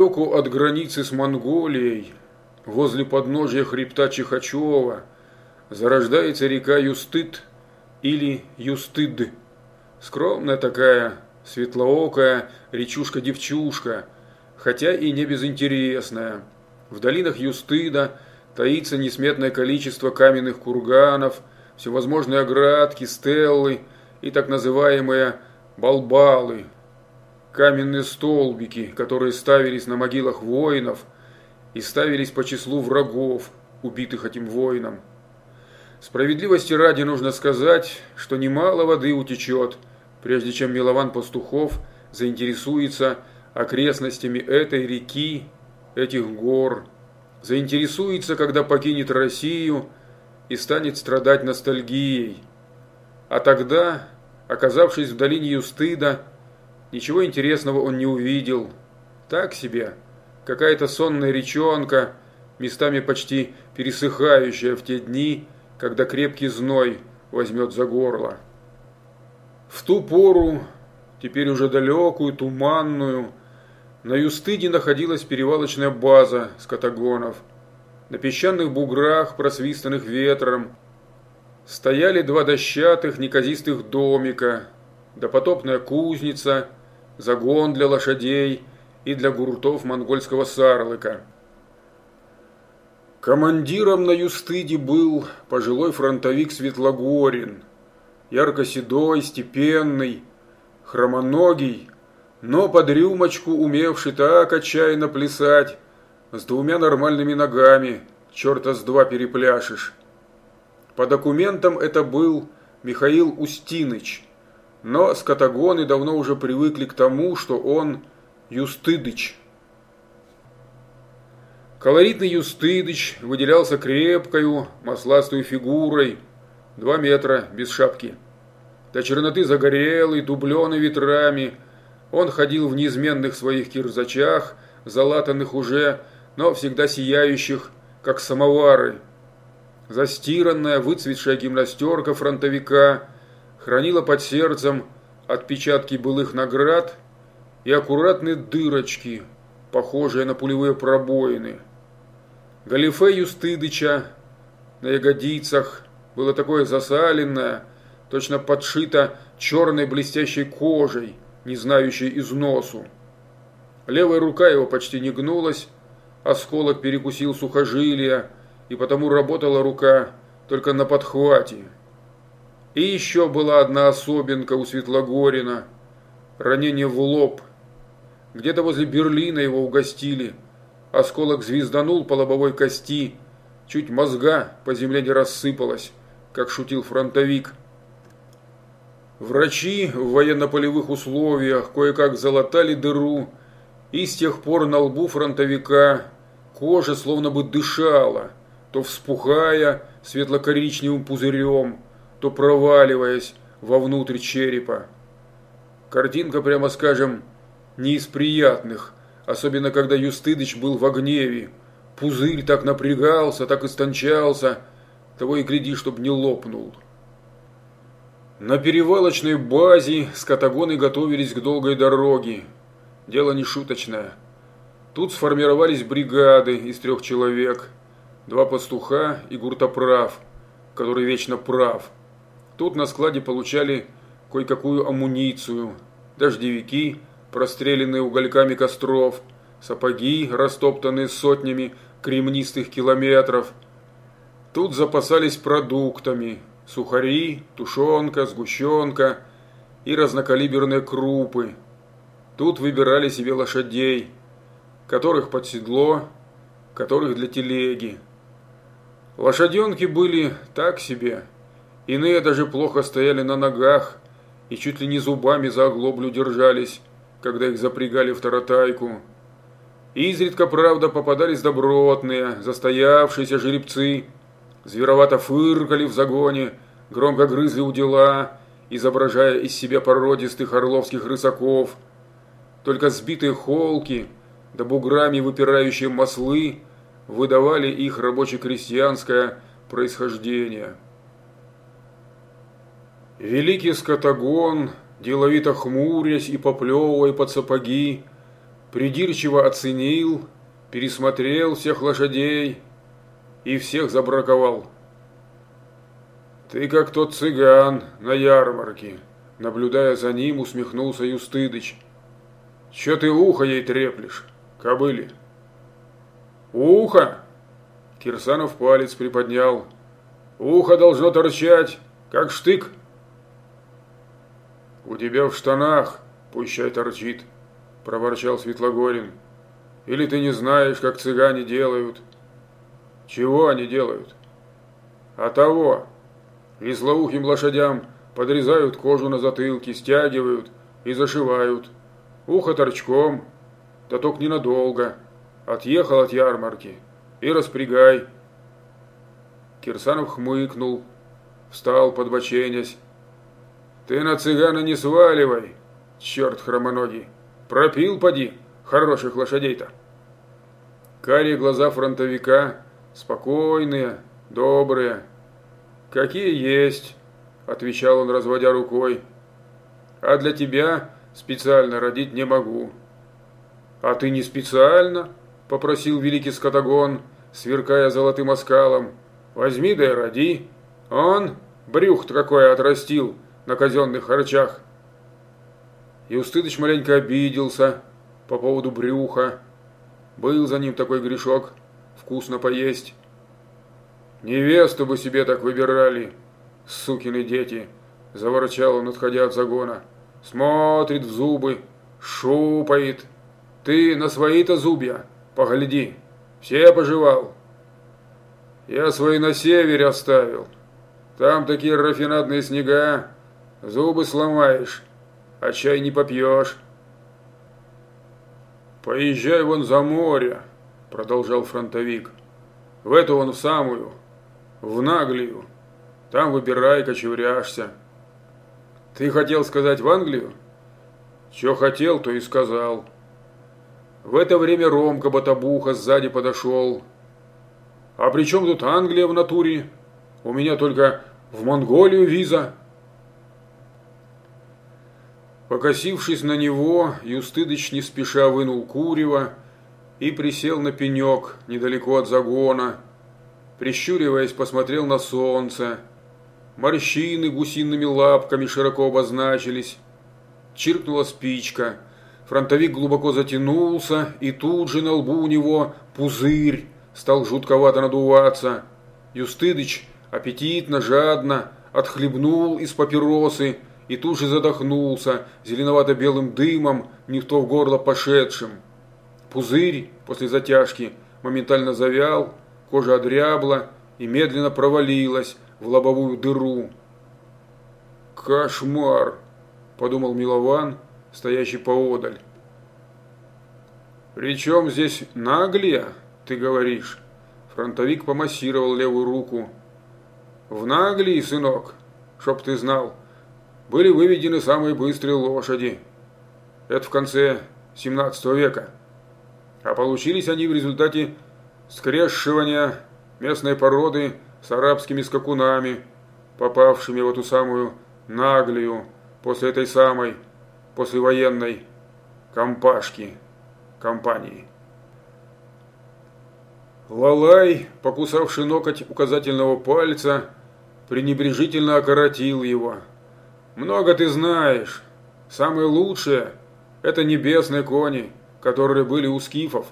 Неподалеку от границы с Монголией, возле подножия хребта Чихачева, зарождается река Юстыд или Юстыд. Скромная такая, светлоокая речушка-девчушка, хотя и не безинтересная. В долинах Юстыда таится несметное количество каменных курганов, всевозможные оградки, стеллы и так называемые балбалы – каменные столбики, которые ставились на могилах воинов и ставились по числу врагов, убитых этим воином. Справедливости ради нужно сказать, что немало воды утечет, прежде чем Милован Пастухов заинтересуется окрестностями этой реки, этих гор, заинтересуется, когда покинет Россию и станет страдать ностальгией. А тогда, оказавшись в долине Юстыда, Ничего интересного он не увидел. Так себе. Какая-то сонная речонка, местами почти пересыхающая в те дни, когда крепкий зной возьмет за горло. В ту пору, теперь уже далекую, туманную, на Юстыде находилась перевалочная база скотагонов. На песчаных буграх, просвистанных ветром, стояли два дощатых неказистых домика, допотопная кузница – загон для лошадей и для гуртов монгольского сарлыка. Командиром на Юстыде был пожилой фронтовик Светлогорин, ярко-седой, степенный, хромоногий, но под рюмочку умевший так отчаянно плясать, с двумя нормальными ногами, черта с два перепляшешь. По документам это был Михаил Устиныч – но скотагоны давно уже привыкли к тому, что он Юстыдыч. Колоритный Юстыдыч выделялся крепкою, масластую фигурой, два метра без шапки. До черноты загорелый, дубленый ветрами, он ходил в неизменных своих кирзачах, залатанных уже, но всегда сияющих, как самовары. Застиранная, выцветшая гимнастерка фронтовика – хранила под сердцем отпечатки былых наград и аккуратные дырочки, похожие на пулевые пробоины. Галифе Юстыдыча на ягодицах было такое засаленное, точно подшито черной блестящей кожей, не знающей износу. Левая рука его почти не гнулась, осколок перекусил сухожилия, и потому работала рука только на подхвате. И еще была одна особенка у Светлогорина. Ранение в лоб. Где-то возле Берлина его угостили. Осколок звезданул по лобовой кости. Чуть мозга по земле не рассыпалась, как шутил фронтовик. Врачи в военно-полевых условиях кое-как залатали дыру, и с тех пор на лбу фронтовика кожа словно бы дышала, то вспухая светло-коричневым пузырем, то проваливаясь вовнутрь черепа. Картинка, прямо скажем, не из приятных, особенно когда Юстыдыч был в гневе. Пузырь так напрягался, так истончался, того и гляди, чтоб не лопнул. На перевалочной базе скотагоны готовились к долгой дороге. Дело не шуточное. Тут сформировались бригады из трех человек. Два пастуха и гуртоправ, который вечно прав – Тут на складе получали кое-какую амуницию, дождевики, простреленные угольками костров, сапоги, растоптанные сотнями кремнистых километров. Тут запасались продуктами, сухари, тушенка, сгущенка и разнокалиберные крупы. Тут выбирали себе лошадей, которых под седло, которых для телеги. Лошаденки были так себе – Иные даже плохо стояли на ногах и чуть ли не зубами за оглоблю держались, когда их запрягали в таратайку. Изредка, правда, попадались добротные, застоявшиеся жеребцы, зверовато фыркали в загоне, громко грызли у дела, изображая из себя породистых орловских рысаков. Только сбитые холки, да буграми выпирающие маслы выдавали их рабоче-крестьянское происхождение. Великий скотагон, деловито хмурясь и поплевывая под сапоги, придирчиво оценил, пересмотрел всех лошадей и всех забраковал. «Ты как тот цыган на ярмарке», – наблюдая за ним, усмехнулся Юстыдыч. «Че ты ухо ей треплешь, кобыли?» «Ухо?» – Кирсанов палец приподнял. «Ухо должно торчать, как штык». «У тебя в штанах, пущай торчит», – проворчал Светлогорин. «Или ты не знаешь, как цыгане делают?» «Чего они делают?» «А того, и злоухим лошадям подрезают кожу на затылке, стягивают и зашивают. Ухо торчком, да только ненадолго. Отъехал от ярмарки и распрягай. Кирсанов хмыкнул, встал, подбоченясь. Ты на цыгана не сваливай, черт хромоногий. Пропил, поди, хороших лошадей-то. Карие глаза фронтовика, спокойные, добрые, «Какие есть», – отвечал он, разводя рукой. «А для тебя специально родить не могу». «А ты не специально?» – попросил великий скотагон, сверкая золотым оскалом. «Возьми да и роди. Он брюх-то какое отрастил на казенных харчах». И Устыдыч маленько обиделся по поводу брюха. Был за ним такой грешок – вкусно поесть. «Невесту бы себе так выбирали, сукины дети!» – заворчал он, отходя от загона. «Смотрит в зубы, шупает. Ты на свои-то зубья погляди, все пожевал». «Я свои на севере оставил. Там такие рафинадные снега, зубы сломаешь, а чай не попьешь». «Поезжай вон за море», – продолжал фронтовик. «В эту вон в самую, в Наглию. Там выбирай, кочевряшься. Ты хотел сказать в Англию? Че хотел, то и сказал. В это время Ромка Батабуха сзади подошел. А при чем тут Англия в натуре? У меня только в Монголию виза. Покосившись на него, Юстыдыч не спеша вынул курева и присел на пенек недалеко от загона, прищуриваясь, посмотрел на солнце. Морщины гусиными лапками широко обозначились. Чиркнула спичка. Фронтовик глубоко затянулся, и тут же на лбу у него пузырь стал жутковато надуваться. Юстыдыч аппетитно, жадно отхлебнул из папиросы и тут же задохнулся зеленовато-белым дымом, не в то в горло пошедшим. Пузырь после затяжки моментально завял, Кожа одрябла и медленно провалилась в лобовую дыру. «Кошмар!» – подумал Милован, стоящий поодаль. «При чем здесь наглия, ты говоришь?» Фронтовик помассировал левую руку. «В Наглии, сынок, чтоб ты знал, были выведены самые быстрые лошади. Это в конце 17 века. А получились они в результате скрещивания местной породы с арабскими скакунами, попавшими в эту самую наглую после этой самой послевоенной компашки компании. Лалай, покусавший ноготь указательного пальца, пренебрежительно окоротил его. «Много ты знаешь. Самые лучшие – это небесные кони, которые были у скифов.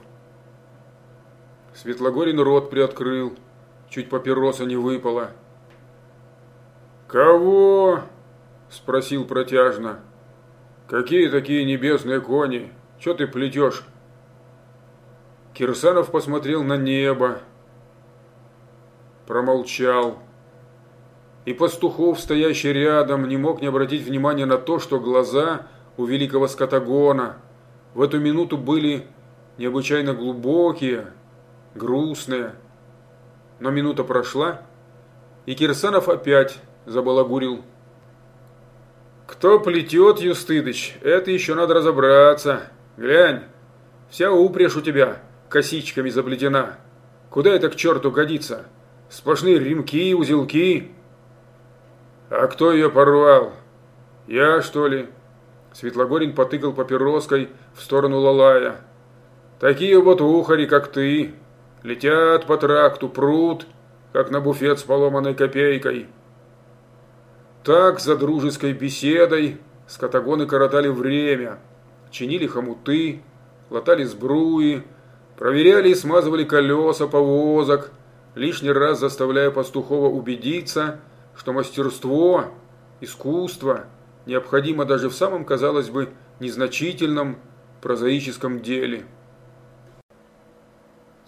Светлогорин рот приоткрыл, чуть папироса не выпала. «Кого?» – спросил протяжно. «Какие такие небесные кони? Че ты плетешь?» Кирсанов посмотрел на небо, промолчал. И Пастухов, стоящий рядом, не мог не обратить внимания на то, что глаза у великого скотагона в эту минуту были необычайно глубокие, грустная. Но минута прошла, и Кирсанов опять забалагурил. «Кто плетет, Юстыдыч, это еще надо разобраться. Глянь, вся упряжь у тебя косичками заплетена. Куда это к черту годится? Сплошные ремки, узелки». «А кто ее порвал? Я, что ли?» Светлогорин потыкал папироской в сторону Лалая. Такие вот ухари, как ты, летят по тракту, прут, как на буфет с поломанной копейкой. Так за дружеской беседой скотагоны коротали время, чинили хомуты, латали сбруи, проверяли и смазывали колеса повозок, лишний раз заставляя пастухова убедиться, что мастерство, искусство необходимо даже в самом, казалось бы, незначительном прозаическом деле –